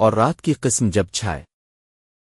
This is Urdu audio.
اور رات کی قسم جب چھائے۔